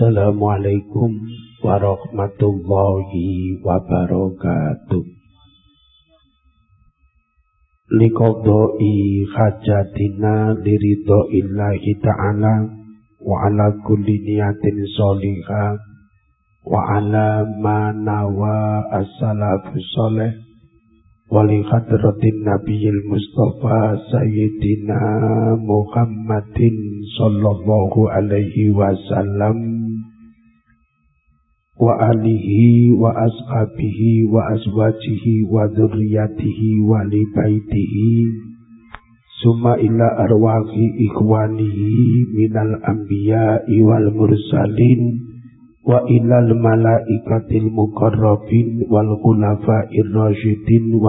Assalamualaikum warahmatullahi wabarakatuh. Liqadai hajatina liridho illahi ta'ala wa ala kulli niyatin sholihah wa ala ma nawa as-salafu sholih wa li nabiyil mustafa sayyidina muhammadin sallallahu alaihi wasallam wa alihi wa ashabihi wa azwajihi wa dzurriyyatihi wa li baitihi. Summa ila arwahi ikhwanihi minal anbiya'i wal mursalin wa ilal malaikatil muqarrabin wal khulafa'ir rasyidin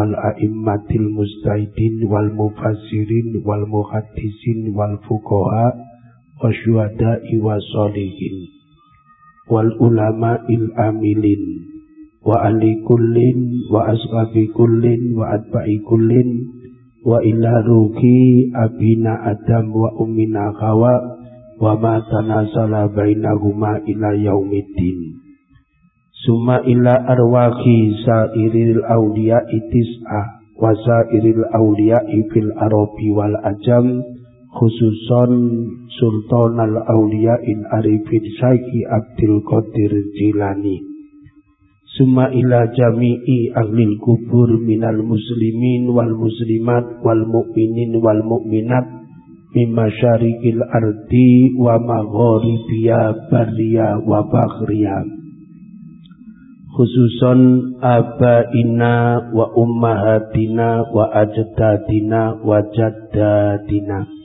wal ulama il amilin wa ali kullin wa ashabi kullin wa atba'i kullin wa ila ruki abina adam wa ummina hawa wa ma tanasala bainahuma ila yaumiddin. Summa ila arwahi sairil awliya itis'ah wa sairil awliya fil arabi wal ajam khususon Sultan al-Aulia in Arifin Saiki Abdul Qadir Jilani. Summa ila jami'i ahlil kubur minal muslimin wal muslimat wal mu'minin wal mu'minat mimma syarikil ardi wa magharibiya barriya wa bakhriya khususon abaina wa ummahatina wa ajdadina wa jaddadina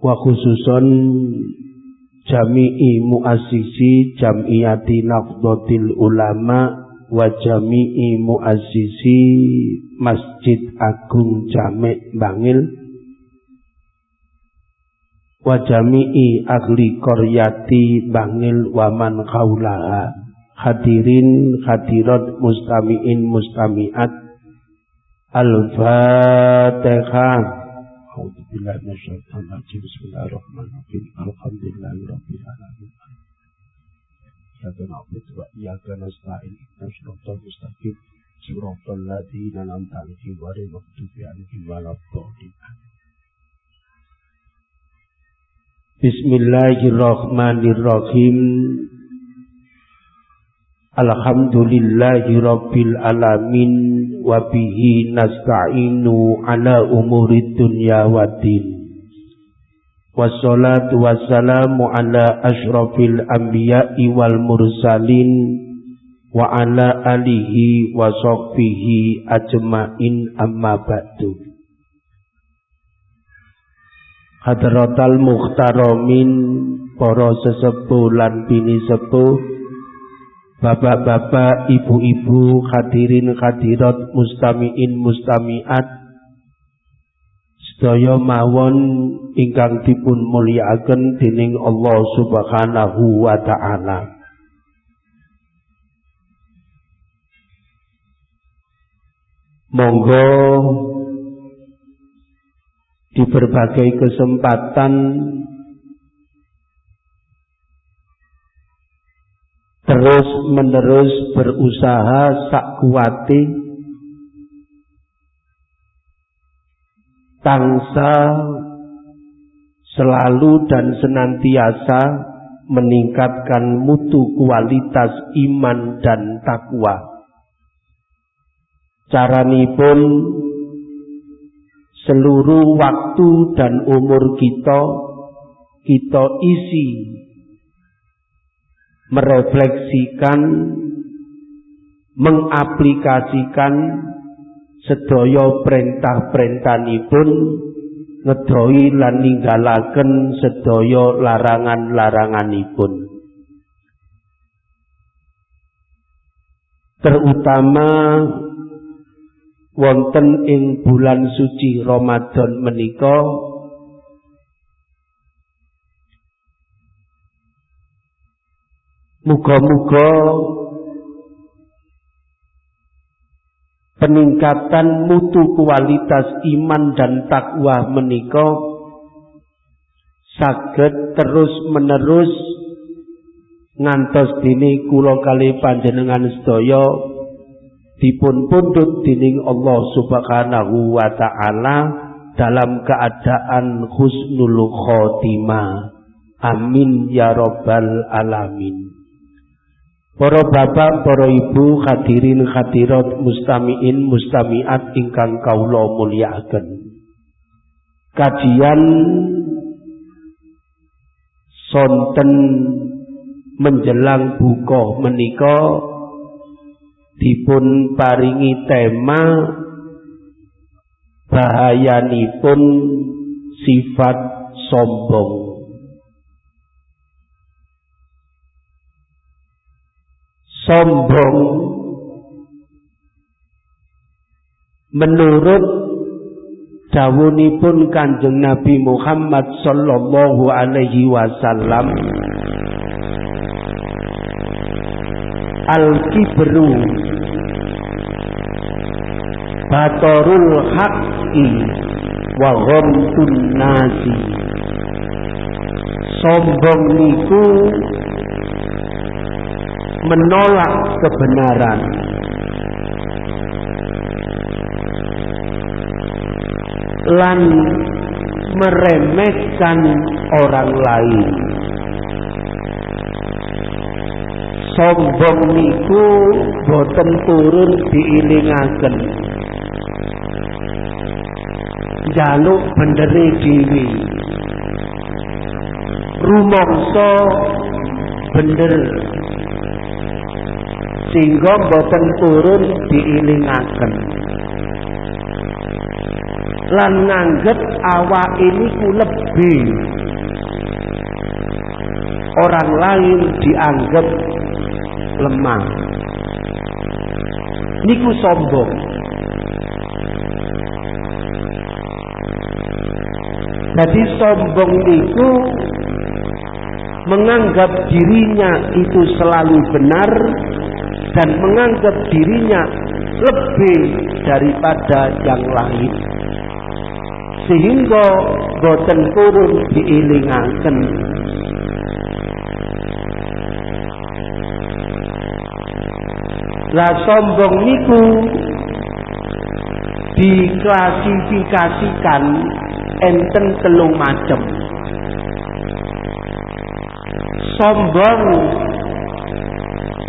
wa khususon jami'i muassisi jam'iyati nafdotil ulama wa jami'i muassisi Masjid Agung Jamek Bangil. Wa jami'i ahli koryati Bangil wa man kaulaha hadirin hadirat mustami'in mustami'at. Al-fatihah أعوذ بالله من الشيطان الرجيم بسم الله الرحمن الرحيم الحمد لله رب العالمين إياك نعبد وإياك نستعين اهدنا الصراط المستقيم صراط الذين أنعمت عليهم غير المغضوب عليهم ولا الضالين بسم الله الرحمن الرحيم Alhamdulillahi Rabbil Alamin wa bihi nasta'inu ala umuri dunya wa din. Wassalatu wassalamu ala ashrafil anbiya'i wal mursalin wa ala alihi wa sahbihi ajma'in amma ba'du. Hadratal muhtaramin para sesepuh lan bini sepuh Bapak-bapak, ibu-ibu, hadirin hadirat, mustamiin mustamiat, sedaya mawon ingkang dipun mulyakaken dening Allah Subhanahu wa taala. Monggo di berbagai kesempatan terus menerus berusaha sakwati tangsa selalu dan senantiasa meningkatkan mutu kualitas iman dan takwa. Caranipun seluruh waktu dan umur kita kita isi merefleksikan mengaplikasikan sedaya perintah-perintahipun ngedoi lan ninggalaken sedaya larangan-laranganipun. Terutama wonten ing bulan suci Ramadan menika Muga-muga peningkatan mutu kualitas iman dan takwa menika saged terus menerus ngantos dini kula kali panjenengan sedaya dipun pundhut dening Allah Subhanahu wa taala dalam keadaan husnul khotimah. Amin ya rabbal alamin. Para bapak, para ibu, hadirin hadirat mustamiin mustamiat ingkang kaula mulyakaken. Kajian sonten menjelang buka menika dipun paringi tema bahayanipun sifat sombong sombong. Menurut dawunipun Kanjeng Nabi Muhammad sallallahu alaihi wasallam al kibru batorul haqqi wa ghamtun nasi. Sombong niku menolak kebenaran. Lan meremehkan orang lain. Sombong niku boten turun diilingaken. Jaluk bendere dhewe. Rumangsa bener sehingga boten turun diilingaken. Lan nganggep awak ini ku lebih. Orang lain dianggap lemah. Niku sombong. Jadi sombong itu menganggap dirinya itu selalu benar dan menganggap dirinya lebih daripada yang lain. Sehingga boten turun diilingaken. Lah sombong niku diklasifikasikan enten telung macem. Sombong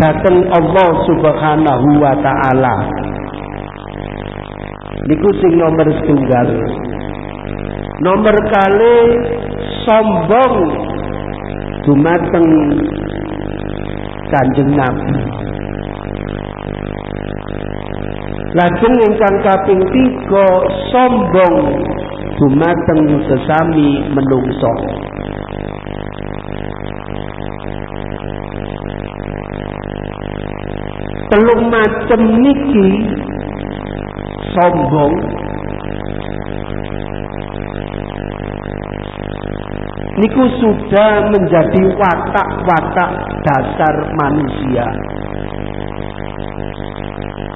dateng Allah Subhanahu wa taala. Niku sing nomor setunggal. Nomor kali sombong dumateng Kanjeng Nabi. Lajeng ingkang kaping tiga sombong dumateng sesami menungso. Telung macem niki. Sombong. Niku sudah menjadi watak-watak dasar manusia.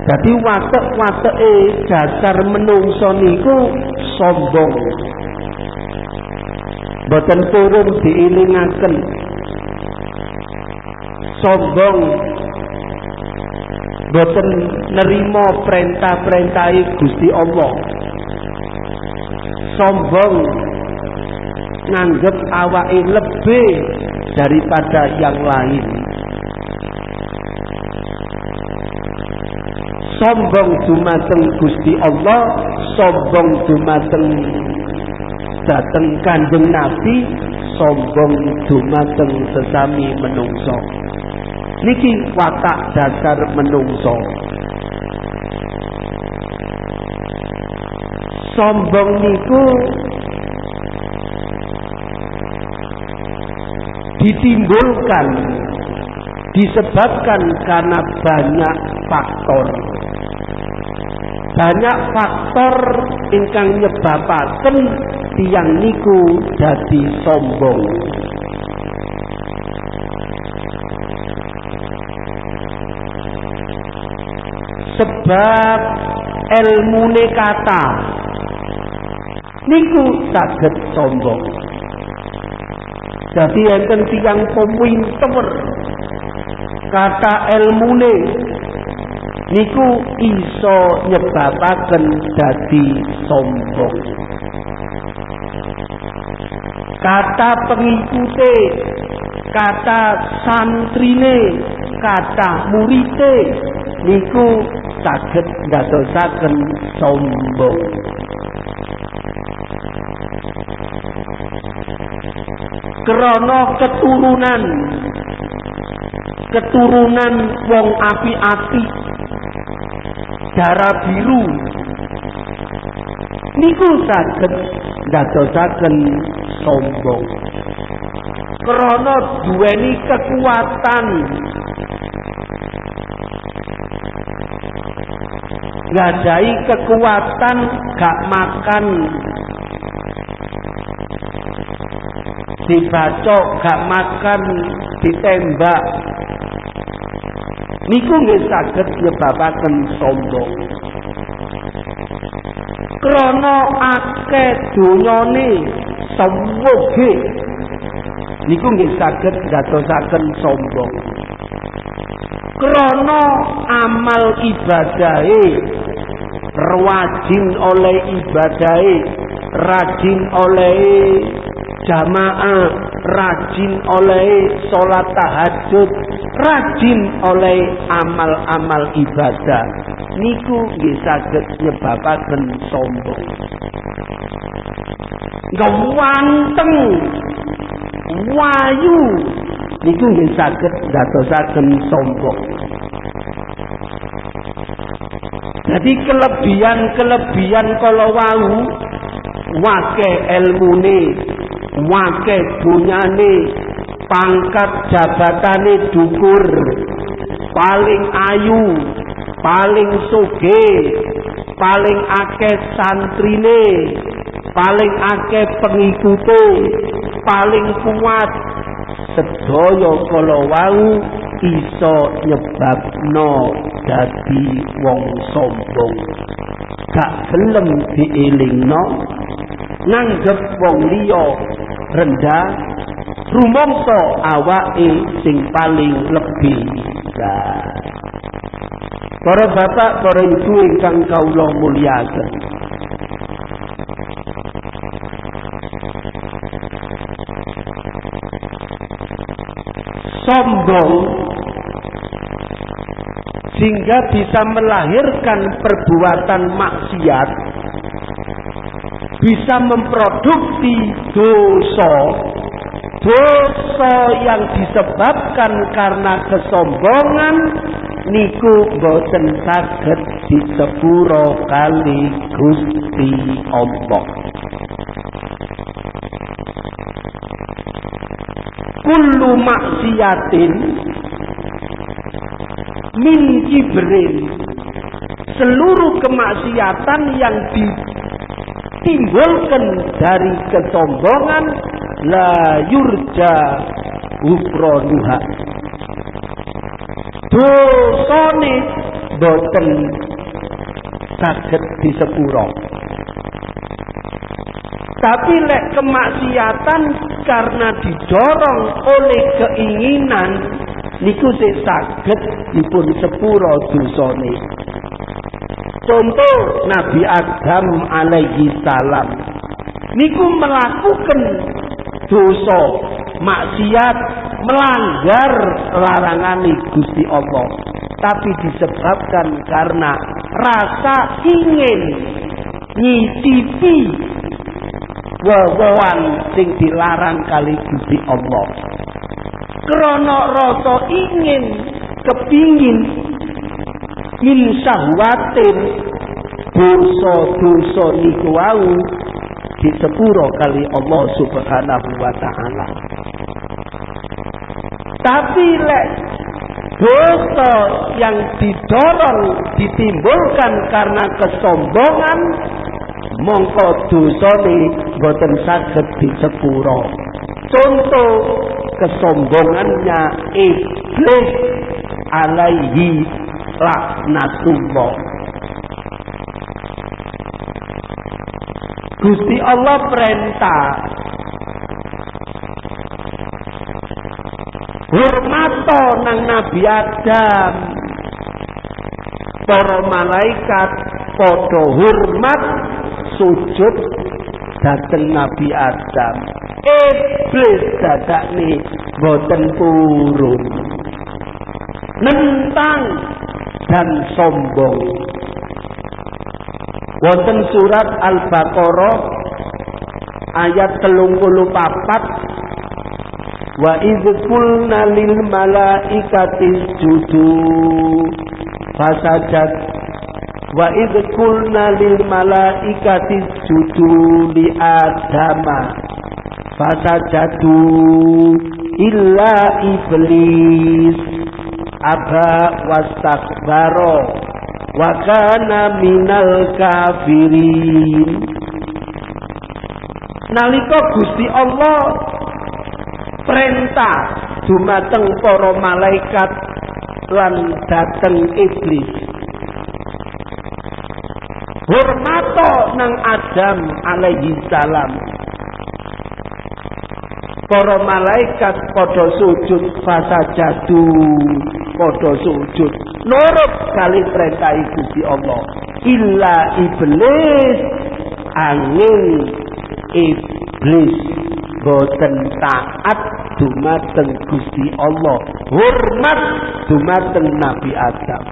Jadi watak-watak dasar menungso niku sombong. Boten turun diilingaken. Sombong boten nerima perintah-perintah Gusti Allah. Sombong nganggep awake lebih daripada yang lain. Sombong dumateng Gusti Allah sombong dumateng dateng Kanjeng Nabi sombong dumateng sesami menungso niki watak dasar menungso. Sombong niku ditimbulkan disebabkan karena banyak faktor. Banyak faktor ingkang nyebabaken tiang niku dadi sombong sebab ilmu kata. Niku saged sombong. Jadi enten tiang pemwinter kata ilmune niku iso nyebabaken dadi sombong. Kata pengikute kata santrine kata murite niku saged ndadosaken sombong. Krana keturunan. Keturunan wong api-api. Darah biru. Niku saged ndadosaken sombong. Krana duweni kekuatan ngadai kekuatan gak makan. Dibacok gak makan ditembak. Niku nggih saged nyebabaken sombong. Krana akeh donyane semoge niku nggih saged dadosaken sombong. Krana amal ibadahe rajin oleh ibadahe rajin oleh jamaah rajin oleh sholat tahajud rajin oleh amal-amal ibadah. Niku nggih saged nyebabaken sombong. Gawanteng wayu. Niku nggih saged dadosaken sombong jadi kelebihan-kelebihan kalau wau wake ilmune wake dunyane pangkat jabatane dukur paling ayu paling soge paling akeh santrine paling akeh pengikute paling kuat sedaya kala wau iso nyebabno dadi wong sombong gak gelem dielingno nganggep wong liya rendah rumangsa awake sing paling lebih nah. Para bapak, para ibu ingkang kawula mulyakaken. Sombong sehingga bisa melahirkan perbuatan maksiat bisa memproduksi dosa. Dosa yang disebabkan karena kesombongan niku boten saged disepuro kali Gusti Allah. Kullu maksiatin min kibrin seluruh kemaksiatan yang ditimbulkan dari kesombongan la yurja ufronuha dosane boten saged disepuro. Tapi lek kemaksiatan karena didorong oleh keinginan niku sing saged dipun sepuro dosane. Contoh Nabi Adam alaihi salam. Niku melakukan dosa maksiat melanggar larangan Gusti Allah. Tapi disebabkan karena rasa ingin nyicipi wewoan sing dilarang kali Gusti Allah krana rasa ingin kepingin min syahwatin. Dosa-dosa niku wau disepuro kali Allah Subhanahu wa taala. Tapi lek dosa yang didorong ditimbulkan karena kesombongan mongko dosane boten saged disepuro contoh kesombongannya iblis alaihi laknatullah. Gusti Allah perintah hormato nang Nabi Adam. Para malaikat padha hormat sujud dateng Nabi Adam. Iblis dadakne boten purun nentang dan sombong. Wonten surat Al-Baqarah ayat telung puluh papat. Wa idh qulna lil malaikati sujudu fasajad wa idh qulna lil malaikati sujudu li adama. Fasajadu illa iblis. Aba wastakbaro. Wa kana minal kafirin. Nalika Gusti Allah perintah dumateng para malaikat lan dateng iblis hormato nang Adam alaihi salam. Para malaikat padha sujud fasajadu padha sujud. Nurut kali perintah Gusti Allah. Illa iblis angin iblis boten taat dumateng Gusti Allah. Hormat dumateng Nabi Adam.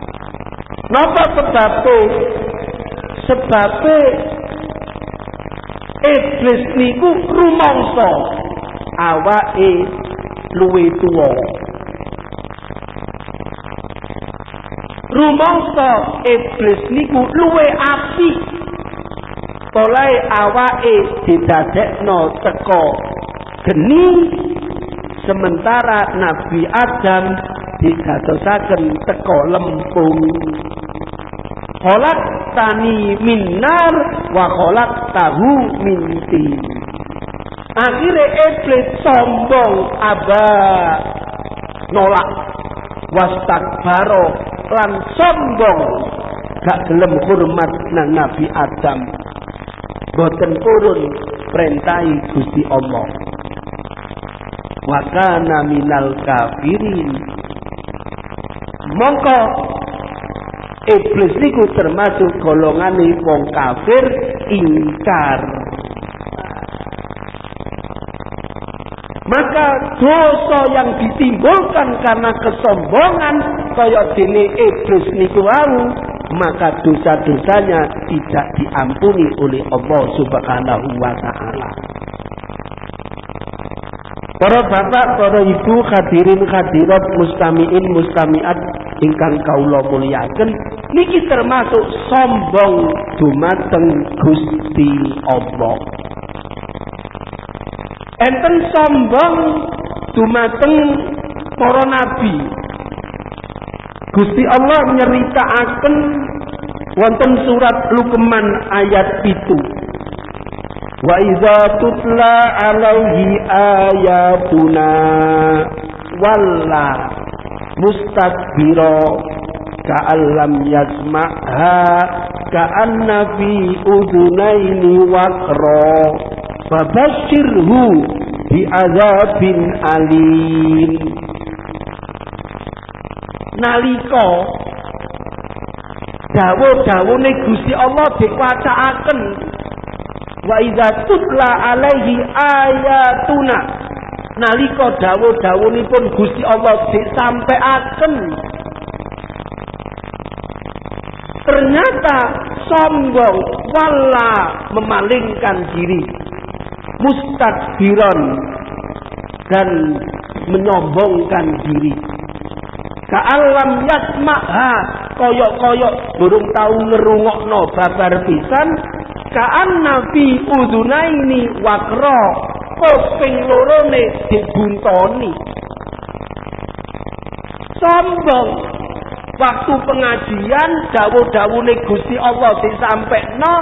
Napa sebabe sebabe iblis niku rumangsa. Awake luwe tuwa. Rumangsa iblis niku luwe api polahe awake didadekno teko geni sementara Nabi Adam digatosaken teko lempung. Kolak tani minar wa kolak tahu minti akhirnya iblis sombong aba nolak. Wastakbaro lan sombong. Gak gelem hormat nang Nabi Adam. Boten purun perintahi Gusti Allah. Wa kana minal kafirin. Mongko iblis niku termasuk golongane wong kafir ingkar. Maka dosa yang ditimbulkan karena kesombongan kaya dene iblis niku wau maka dosa-dosanya tidak diampuni oleh Allah Subhanahu wa taala. Para bapak, para ibu, hadirin hadirat, mustamiin, mustamiat ingkang kaula muliaken niki termasuk sombong dumateng Gusti Allah. Enten sombong dumateng para nabi. Gusti Allah nyeritaaken wonten surat Luqman ayat 7. Wa iza tutla alaihi ayatuna walla mustakbira ka'allam yasma'ha ka'anna fi udunaini waqra fabashirhu bi'adzabin alim nalika dawuh-dawuhne Gusti Allah dikwacaaken wa idza tutla alaihi ayatuna nalika dawuh-dawuhipun Gusti Allah disampaikan. Ternyata sombong wala memalingkan diri mustakbiran dan menyombongkan diri. Ka'alam yasma'ha koyok-koyok burung tahu ngerungokno babar pisan ka'an nabi udunaini wakro kuping lorone dibuntoni? Sombong. Waktu pengajian dawuh-dawuhne Gusti Allah disampaikan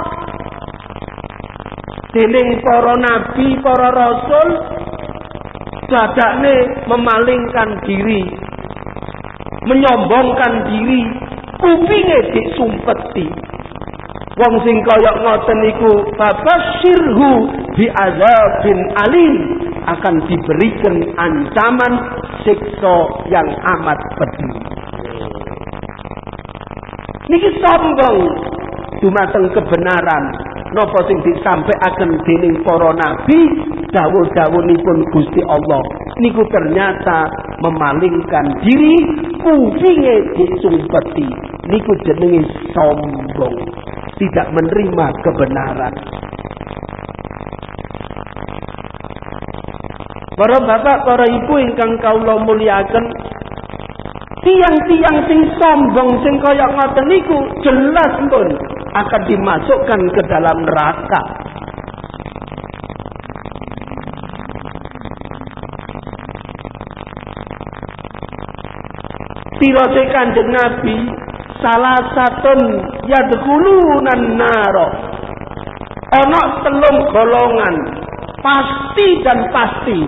dening para nabi, para rasul dadakne memalingkan diri menyombongkan diri kupinge disumpeti wong sing kaya ngoten niku bi azabin alim. Akan diberikan ancaman siksa yang amat pedih. Niki sombong. Dumateng kebenaran. Napa sing disampaikan dening para nabi dawuh-dawuhipun Gusti Allah. Niku ternyata memalingkan diri kupinge disumpeti niku jenenge sombong tidak menerima kebenaran Para bapak, para ibu ingkang kaula muliaken, tiang-tiang sing sombong sing kaya ngoten niku jelas pun akan dimasukkan ke dalam neraka. Tirose kanjeng Nabi salah satun yadkhulunan naro. Ana telung golongan pasti dan pasti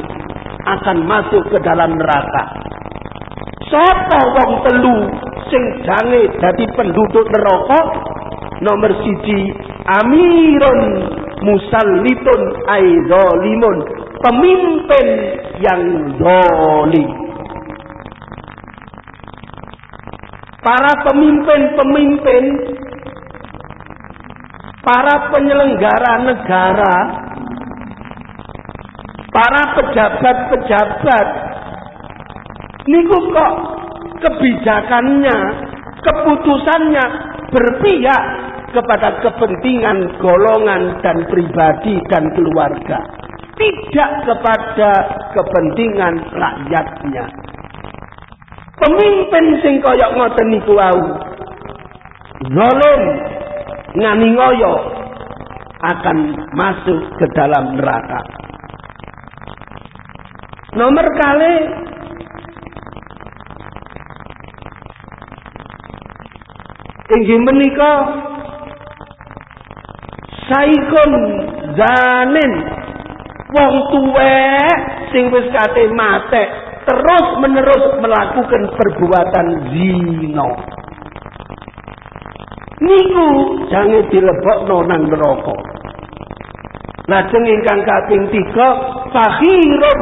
akan masuk ke dalam neraka. Sapa wong telu sing jange dadi penduduk neraka? Nomor siji amirun musallitun aidolimun pemimpin yang dolim. Para pemimpin-pemimpin, para penyelenggara negara, para pejabat-pejabat niku kok kebijakannya, keputusannya berpihak kepada kepentingan golongan dan pribadi dan keluarga, tidak kepada kepentingan rakyatnya. Pemimpin sing kaya ngoten niku wau ngani ngoyo akan masuk ke dalam neraka. Nomor kali inggih menika saikun zanin wong tuwek sing wis kate terus menerus melakukan perbuatan zina niku jangan dilebokno nang neraka. Lajeng ingkang kaping 3 fakhirun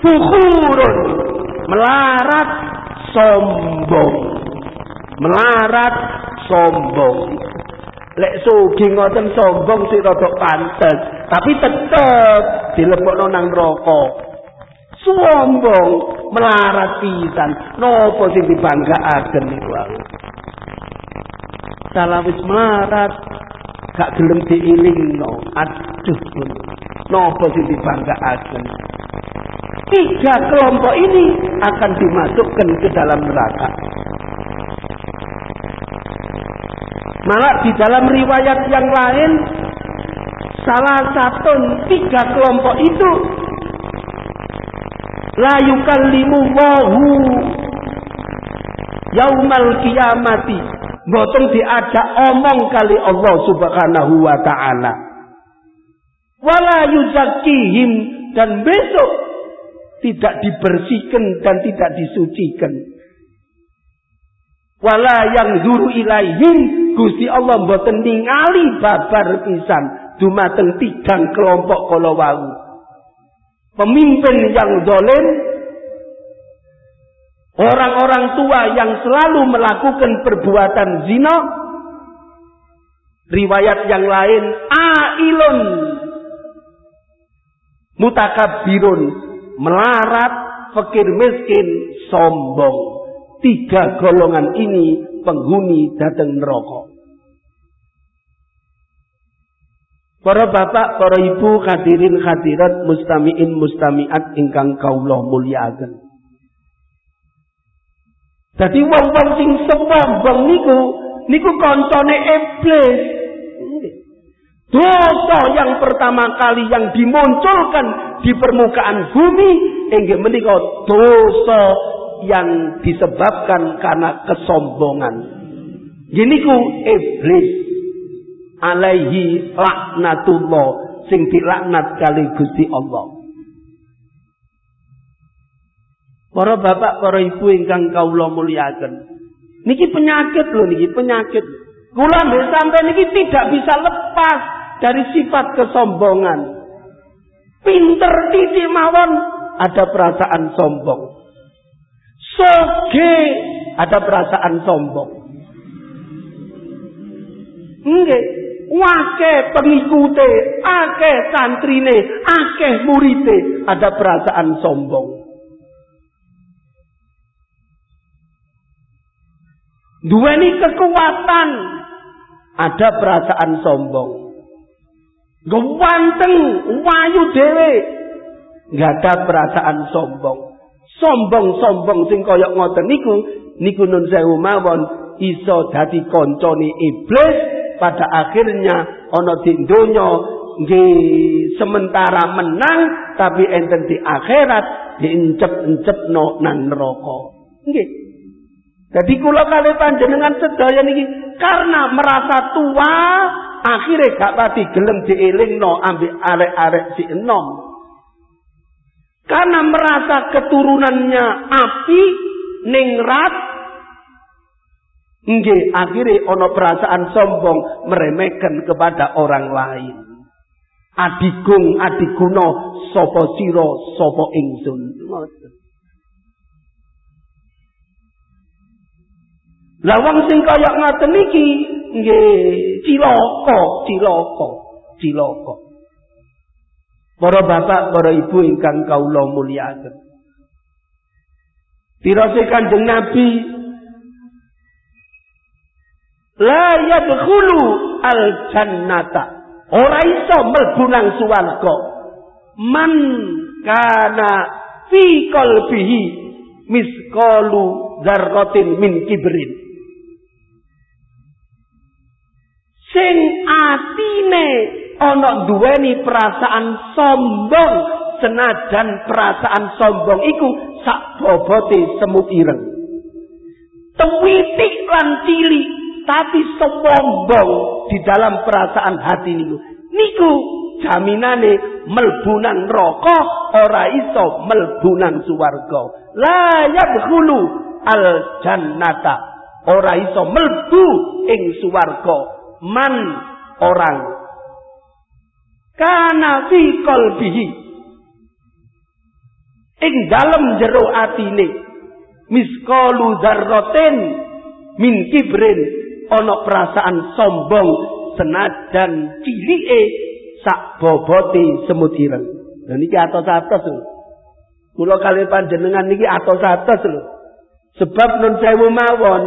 bukhurun melarat sombong. Melarat sombong. Lek sugi ngoten sombong sih rada pantes tapi tetep dilebokno nang neraka. Sombong melarat pisan. Nopo sing dibanggaaken niku wae salah wis melarat. Gak gelem diilingno aduh nopo sing dibanggaaken tiga kelompok ini akan dimasukkan ke dalam neraka. Malah di dalam riwayat yang lain salah satu tiga kelompok itu la yukallimu wahu yaumal kiamati boten diajak omong kali Allah subhanahu wa ta'ala. Wala yuzakihim dan besok tidak dibersihkan dan tidak disucikan. Wala yang zuru ilaihim. Gusti Allah mboten ningali babar pisan. Dumateng tigang kelompok kala wau. Pemimpin yang dolen orang-orang tua yang selalu melakukan perbuatan zina riwayat yang lain ailun mutakabirun melarat fakir miskin sombong tiga golongan ini penghuni datang neraka. Para bapak, para ibu, hadirin hadirat, mustamiin mustamiat ingkang kaulah muliakan. Jadi wong-wong sing sombong niku niku koncone iblis. Dosa yang pertama kali yang dimunculkan di permukaan bumi inggih menika dosa yang disebabkan karena kesombongan. Gini ku iblis alaihi laknatullah sing dilaknat kali Gusti Allah. Para bapak, para ibu ingkang kawula muliaken. Niki penyakit loh niki penyakit. Kula sampai niki tidak bisa lepas dari sifat kesombongan. Pinter titik mawon ada perasaan sombong. Soge ada perasaan sombong. Enggak. Wake pengikute, akeh santrine, akeh murite, ada perasaan sombong. Duweni kekuatan, ada perasaan sombong. Ganteng, wayu nggak ada perasaan sombong. Sombong-sombong sing koyok ngoten niku, niku nun sewu mawon iso dadi koncone iblis pada akhirnya ana di donya nggih sementara menang tapi enten di akhirat diincep-encepno nang neraka. Nggih. Jadi kula kali panjenengan sedaya niki karena merasa tua akhirnya gak pati gelem no ambil arek-arek si enom. Karena merasa keturunannya api ningrat Nggih, akhirnya ono perasaan sombong meremehkan kepada orang lain. Adigung adiguno sopo siro sopo ingsun. Lah wong sing kaya ngoten niki nggih cilaka, cilaka, cilaka. Para bapak, para ibu ingkang kawula mulyakaken. Pirose Kanjeng Nabi la yadkhulu al jannata. Ora iso mlebu nang swarga. Man kana fi qalbihi misqalu dzarratin min kibrin. Sing atine ana duweni perasaan sombong senajan perasaan sombong iku sak bobote semut ireng. Tewitik lan cilik tapi sombong di dalam perasaan hati niku. Niku jaminane melbunan rokok ora iso melbunan suwarga. La yadkhulu al jannata ora iso melbu ing suwarga man orang kana fi qalbihi ing dalem jero atine miskalu dzarratin min kibrin ana perasaan sombong senajan cilike sak bobote semut ireng. Lah niki atos-atos lho. Kula kali panjenengan niki atos-atos lho. Sebab nun sewu mawon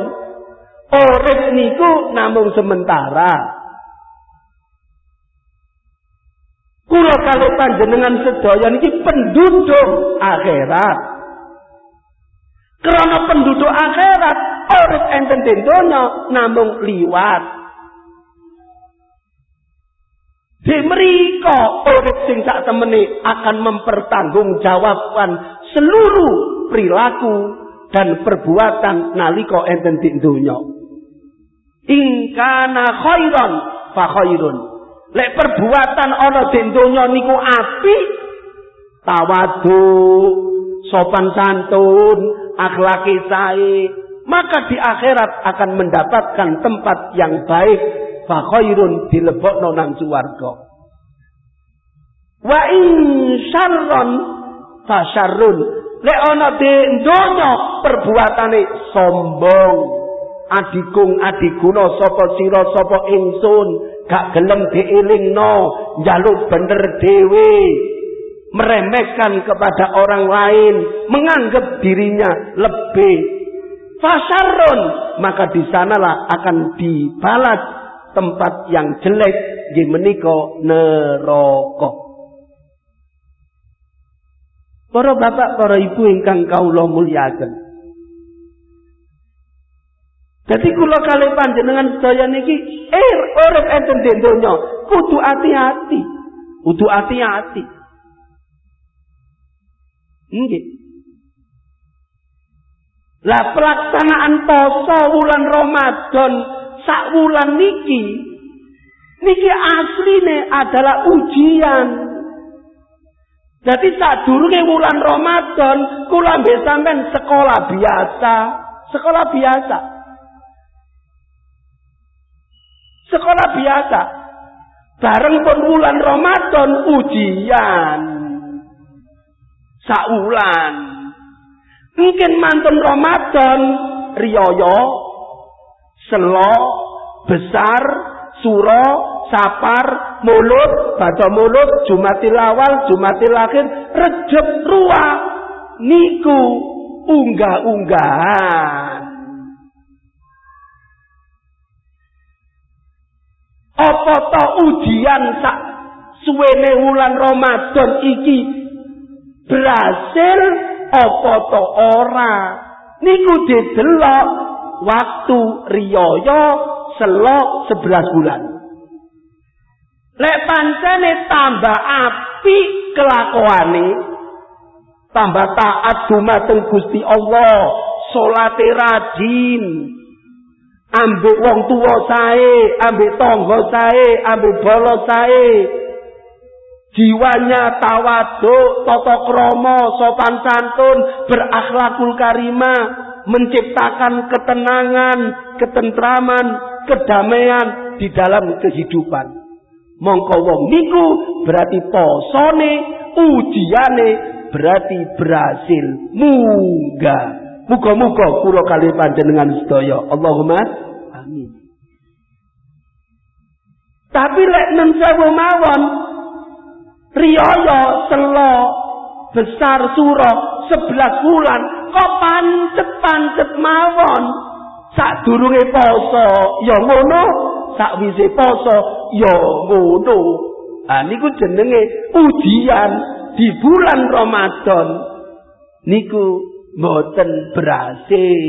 urip niku namung sementara. Kula kalau panjenengan sedaya niki penduduk akhirat. Karena penduduk akhirat urip enten den donya namung liwat. Di mereka urip sing sak temene akan mempertanggungjawabkan seluruh perilaku dan perbuatan nalika enten di donya. In kana fa khairun. Lek perbuatan ana di niku api tawadu, sopan santun, akhlaki sae, maka di akhirat akan mendapatkan tempat yang baik fa khairun dilebokno nang suwarga wa in syarron fa syarrun lek ana di donya perbuatane sombong. Adikung adiguna sapa sira sapa ingsun. Gak gelem dielingno njaluk bener dhewe. Meremehkan kepada orang lain menganggap dirinya lebih. Fasarun maka di sanalah akan dibalas tempat yang jelek di meniko neraka Para bapak, para ibu ingkang muliaken. Jadi kula kali panjenengan sedaya niki eh urip enten donya kudu hati-hati. Kudu hati-hati. Nggih. Lah pelaksanaan poso wulan Ramadan sak wulan niki niki asline adalah ujian. Jadi saat durunge wulan Ramadan kula mbek sampean sekolah biasa, sekolah biasa. Sekolah biasa. Bareng pun wulan Ramadan ujian. saulan. Mungkin mantun Ramadan riyaya selo besar suro sapar mulut baca mulut jumatil awal jumatil akhir rejeb ruah niku unggah-unggahan. Apa to ujian sak suwene wulan Ramadan iki? Berhasil apa to ora? Niku didelok waktu riyaya selok 11 bulan lek pancene tambah api kelakuane tambah taat dumateng Gusti Allah salate rajin ambek wong tuwa sae ambek tangga sae ambek bolo sae jiwanya tawaduk, tata krama, sopan santun, berakhlakul karimah, menciptakan ketenangan, ketentraman, kedamaian di dalam kehidupan. Mongko wong niku berarti posone, ujiane berarti berhasil. Muga. Muga-muga kula kali panjenengan sedaya. Allahumma amin. Tapi lek sewu mawon riyaya selo besar surah sebelas bulan kok pancet-pancet mawon sak durunge poso ya ngono sak wise poso ya ngono ah niku jenenge ujian di bulan Ramadan niku mboten berhasil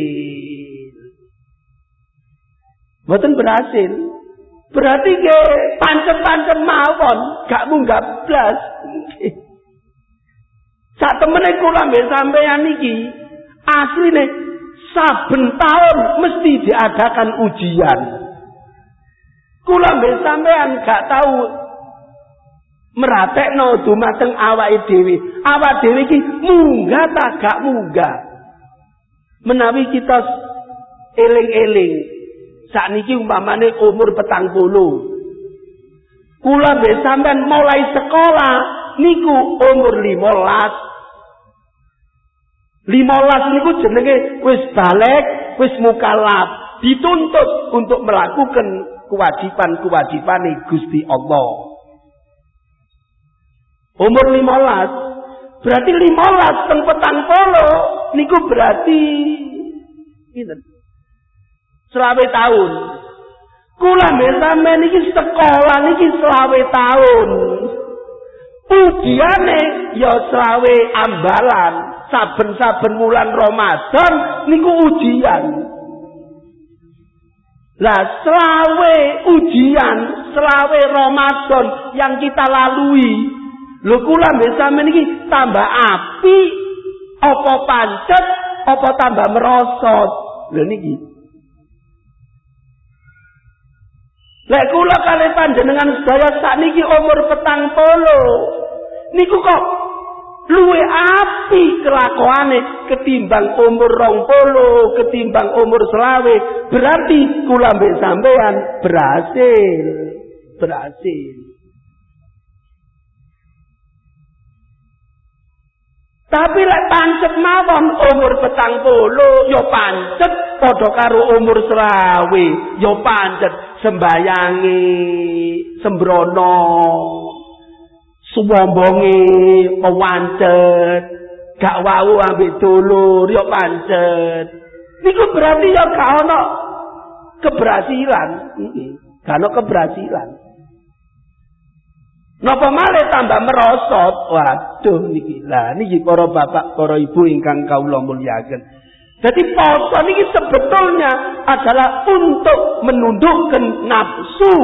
mboten berhasil Berarti ke pancet-pancet mawon, gak munggah blas. Sak temene kula mbek sampeyan iki, asline saben tahun mesti diadakan ujian. Kula mbek sampeyan gak tahu meratekno dumateng awake dhewe. Awak dhewe iki munggah ta gak munggah. Menawi kita eling-eling Sakniki umpamane umur petang puluh. Kula mbek sampean mulai sekolah niku umur limolas. Limolas niku jenenge wis balik, wis mukalaf, dituntut untuk melakukan kewajiban-kewajiban Gusti Allah. Umur limolas, berarti limolas teng petang polo niku berarti ini selawe tahun. Kula sampean iki sekolah niki selawe tahun. Ujiane ya selawe ambalan. Saben-saben bulan Ramadan niku ujian. Lah selawe ujian, selawe Ramadan yang kita lalui. Lho kula niki tambah api apa pancet apa tambah merosot. Lho niki Lek kula kali panjenengan sedaya sakniki umur petang polo. Niku kok luwe api kelakuane ketimbang umur rong polo, ketimbang umur selawe. Berarti kula mbek sampean berhasil. Berhasil. Tapi lek pancet mawon umur petang puluh, yo pancet padha karo umur selawe, yo pancet sembayangi, sembrono, suwombongi, pewancet, gak wau ambek dulur, yo pancet. Niku berarti yo gak ono keberhasilan, gak ono keberhasilan. Napa malih tambah merosot? Waduh niki. Lah niki para bapak, para ibu ingkang kawula mulyaken. Jadi poso niki sebetulnya adalah untuk menundukkan nafsu.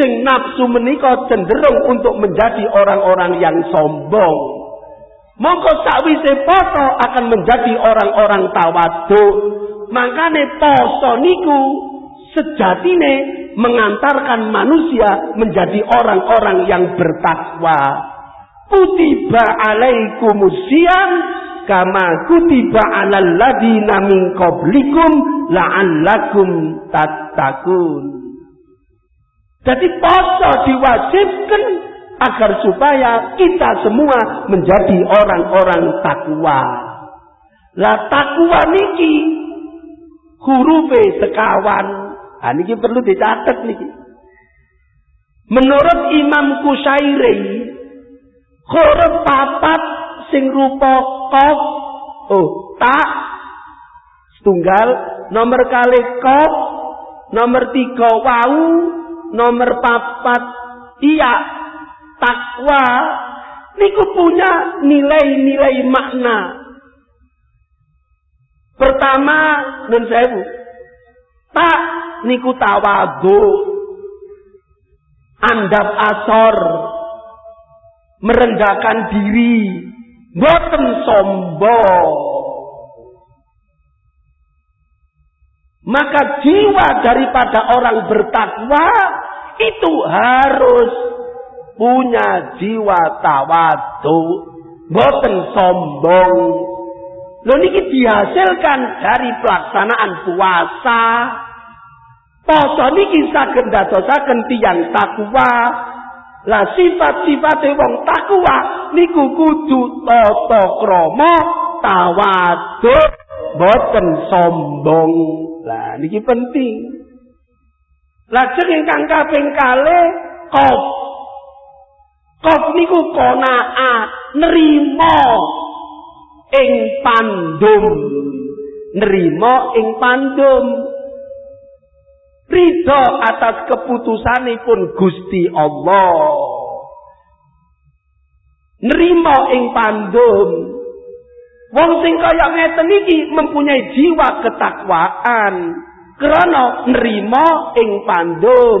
Sing nafsu menika cenderung untuk menjadi orang-orang yang sombong. Mongko sakwise poso akan menjadi orang-orang tawaduk. Makane poso niku sejatine mengantarkan manusia menjadi orang-orang yang bertakwa. Kutiba alaikumusiyam kama kutiba alal ladina min qablikum la'allakum tattaqun. Jadi poso diwajibkan agar supaya kita semua menjadi orang-orang takwa. Lah takwa niki hurufe sekawan. Ah niki perlu dicatat niki. Menurut Imam Kusairi, huruf papat sing rupa qaf oh tak setunggal nomor kali qaf nomor tiga wau nomor papat. Iya. Takwa. Niku punya nilai-nilai makna. Pertama dan sewu. Tak niku tawadu andap asor. Merendahkan diri. Boten sombong. Maka jiwa daripada orang bertakwa itu harus punya jiwa tawadu, boten sombong. Loh niki dihasilkan dari pelaksanaan puasa. Poso niki saged ndadosaken tiyang takwa lah sifat-sifat wong takwa niku kudu tata krama tawadhu boten sombong. Lah niki penting. Lajeng ingkang kaping kalih qaf. Qaf niku qanaat, nerima ing pandum. Nerima ing pandum. ridho atas keputusanipun Gusti Allah. Nerima ing pandum. Wong sing kaya ngeten iki mempunyai jiwa ketakwaan. Krana nerima ing pandum.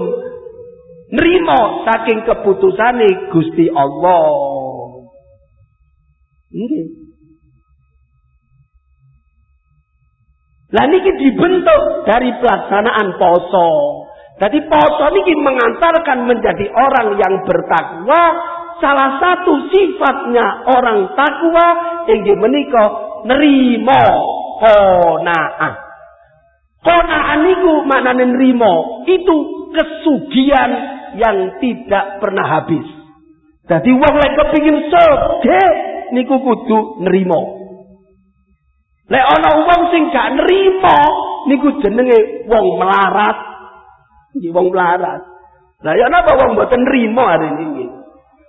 Nerima saking keputusane Gusti Allah. Nggih. Lah niki dibentuk dari pelaksanaan poso. Jadi poso niki mengantarkan menjadi orang yang bertakwa. Salah satu sifatnya orang takwa inggih menika nerimo qanaah. Qanaah niku maknane nerimo itu kesugihan yang tidak pernah habis. Jadi wong lek kepingin sugih niku kudu nerimo. Lek ana wong sing gak nrimo niku jenenge wong melarat. Iki wong melarat. Lah ya napa wong mboten nrimo hari ini?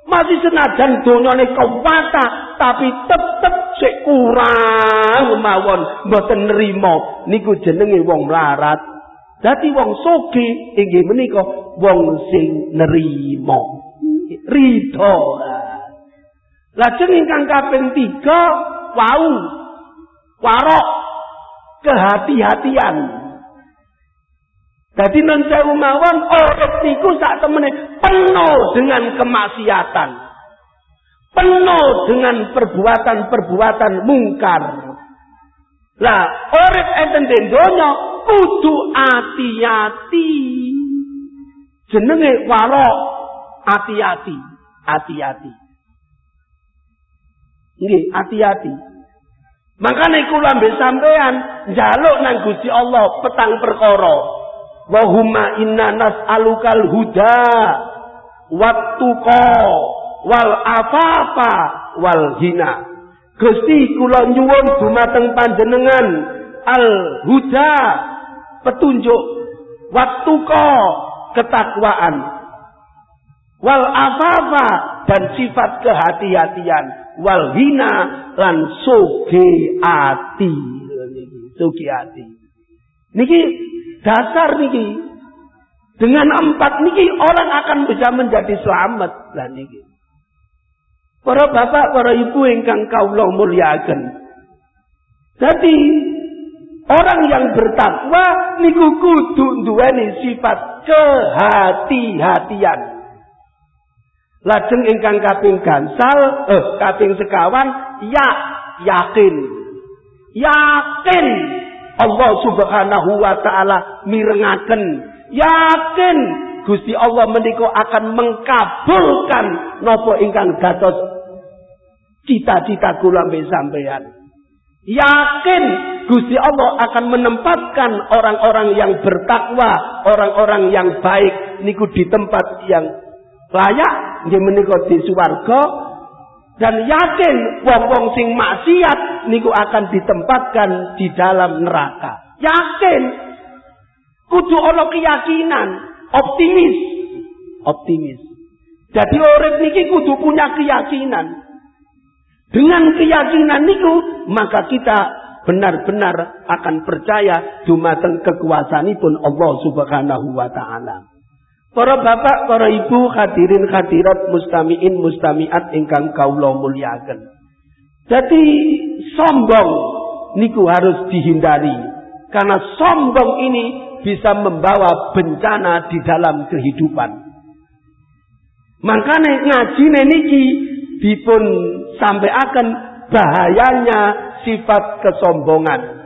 Masih senajan donyane kewata tapi tetep sik kurang mawon mboten nrimo niku jenenge wong melarat. Dadi wong soge inggih menika wong sing nerima. Ridho. Lajeng ingkang kaping 3 wau warok kehati-hatian. Jadi non sewu mawon urip niku sak penuh dengan kemaksiatan. Penuh dengan perbuatan-perbuatan mungkar. Lah, urip enten den donya kudu ati-ati. Jenenge warok ati-ati, ati-ati. Nggih, ati-ati. Makanya kula ambek sampean nang Gusti Allah petang perkara. Wa huma inna nas'alukal huda wattuqa wal afafa wal hina. Gusti kula nyuwun dumateng panjenengan al huda petunjuk wattuqa ketakwaan. Wal afafa dan sifat kehati-hatian. Wal hina lan sugi ati. Sugi ati. Niki dasar niki. Dengan empat niki orang akan bisa menjadi selamat. Lah niki. Para bapak para ibu ingkang kaulah muliakan jadi orang yang bertakwa niku kudu duweni sifat kehati-hatian. Lajeng ingkang kaping gansal, eh kaping sekawan, ya yakin. Yakin Allah Subhanahu wa taala mirengaken. Yakin Gusti Allah menika akan mengkabulkan napa ingkang dados cita-cita kula sampeyan. Yakin Gusti Allah akan menempatkan orang-orang yang bertakwa, orang-orang yang baik niku di tempat yang layak nggih menika di swarga dan yakin wong-wong sing maksiat niku akan ditempatkan di dalam neraka. Yakin. Kudu ana keyakinan, optimis. Optimis. Jadi orang niki kudu punya keyakinan. Dengan keyakinan niku maka kita benar-benar akan percaya dumateng kekuasaanipun Allah Subhanahu wa taala. Para bapak, para ibu, hadirin hadirat, mustamiin, mustamiat ingkang kaula muliaken. Jadi sombong niku harus dihindari. Karena sombong ini bisa membawa bencana di dalam kehidupan. Makanya ngaji niki dipun akan bahayanya sifat kesombongan.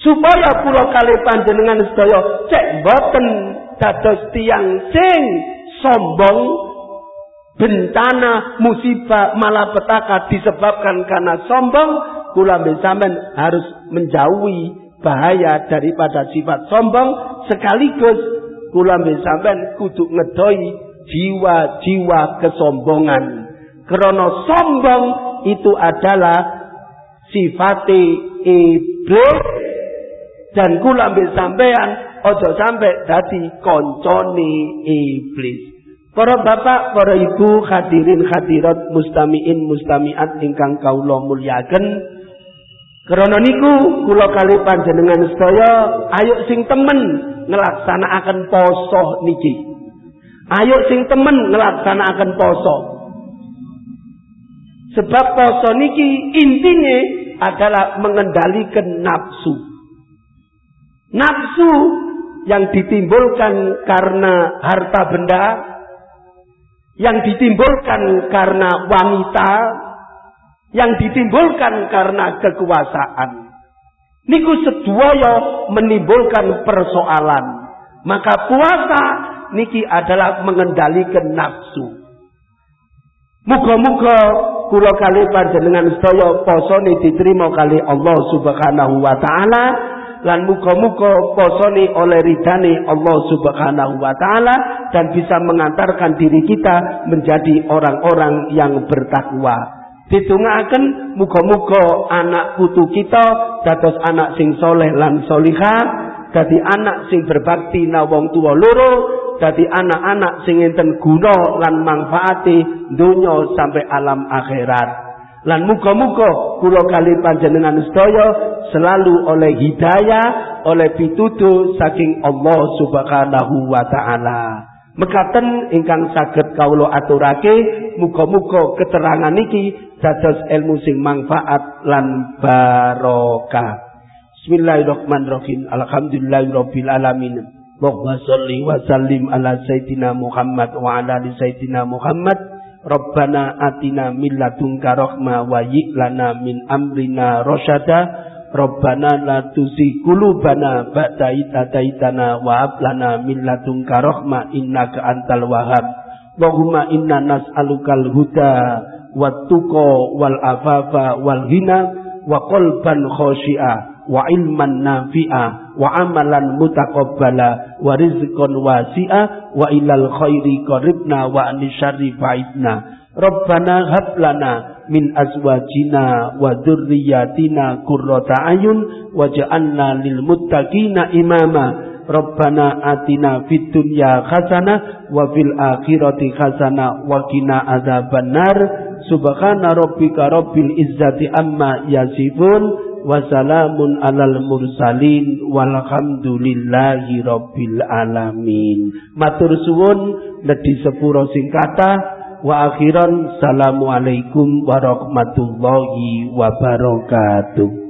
Supaya kula kali panjenengan sedaya cek boten dados tiang sing sombong bencana musibah malapetaka disebabkan karena sombong kula sampean harus menjauhi bahaya daripada sifat sombong. Sekaligus kula sampean kudu ngedoi jiwa-jiwa kesombongan. Karena sombong itu adalah sifat iblis dan kula sampean ojo sampai dadi koncone iblis. Para bapak, para ibu, hadirin hadirat, mustamiin mustamiat ingkang kaula mulyaken. Karena niku kula kali panjenengan sedaya ayo sing temen ngelaksanakaken poso niki. Ayo sing temen ngelaksanakaken poso. Sebab poso niki intinya adalah mengendalikan nafsu. Nafsu yang ditimbulkan karena harta benda, yang ditimbulkan karena wanita, yang ditimbulkan karena kekuasaan. Niku sedoyo menimbulkan persoalan. Maka puasa niki adalah mengendalikan nafsu. Muga-muga kula kali panjenengan sedaya posone diterima kali Allah Subhanahu wa taala lan muka-muka posoni oleh ridhani Allah Subhanahu wa taala dan bisa mengantarkan diri kita menjadi orang-orang yang bertakwa. Ditungaaken muka-muka anak putu kita dados anak sing soleh lan solihah, dadi anak sing berbakti na wong tua loro, dadi anak-anak sing enten guna lan manfaati donya sampai alam akhirat. Lan muga-muga kula kali panjenengan sedaya selalu oleh hidayah, oleh pituduh saking Allah Subhanahu wa taala. Mekaten ingkang saged kawula aturake muga-muga keterangan niki dados ilmu sing manfaat lan barokah. Bismillahirrahmanirrahim. Alhamdulillahirabbil alamin. Allahumma wa sallim ala sayyidina Muhammad wa ala ali Muhammad. Rabbana atina min ladunka rahma wa lana min amrina rasyada Rabbana la tuzi qulubana ba'da idhadaitana wa hab lana min ladunka rahma innaka antal wahhab. Allahumma inna nas'alukal huda wat tuqa wal afafa wal ghina wa qalban khashi'a wa ilman nafi'a wa amalan mutaqabbala wa rizqan wasi'a wa ilal khairi qaribna wa anisyarri fa'idna. Rabbana hab lana min azwajina wa dzurriyyatina qurrata ayun waj'alna lil muttaqina imama. Rabbana atina fid dunya hasanah wa fil akhirati hasanah wa qina adzabannar. Subhana rabbika rabbil izzati amma yasifun Wassalamun alal mursalin walhamdulillahi rabbil alamin. Matur suwun nedhi sepuro singkata wa akhiran assalamualaikum warahmatullahi wabarakatuh.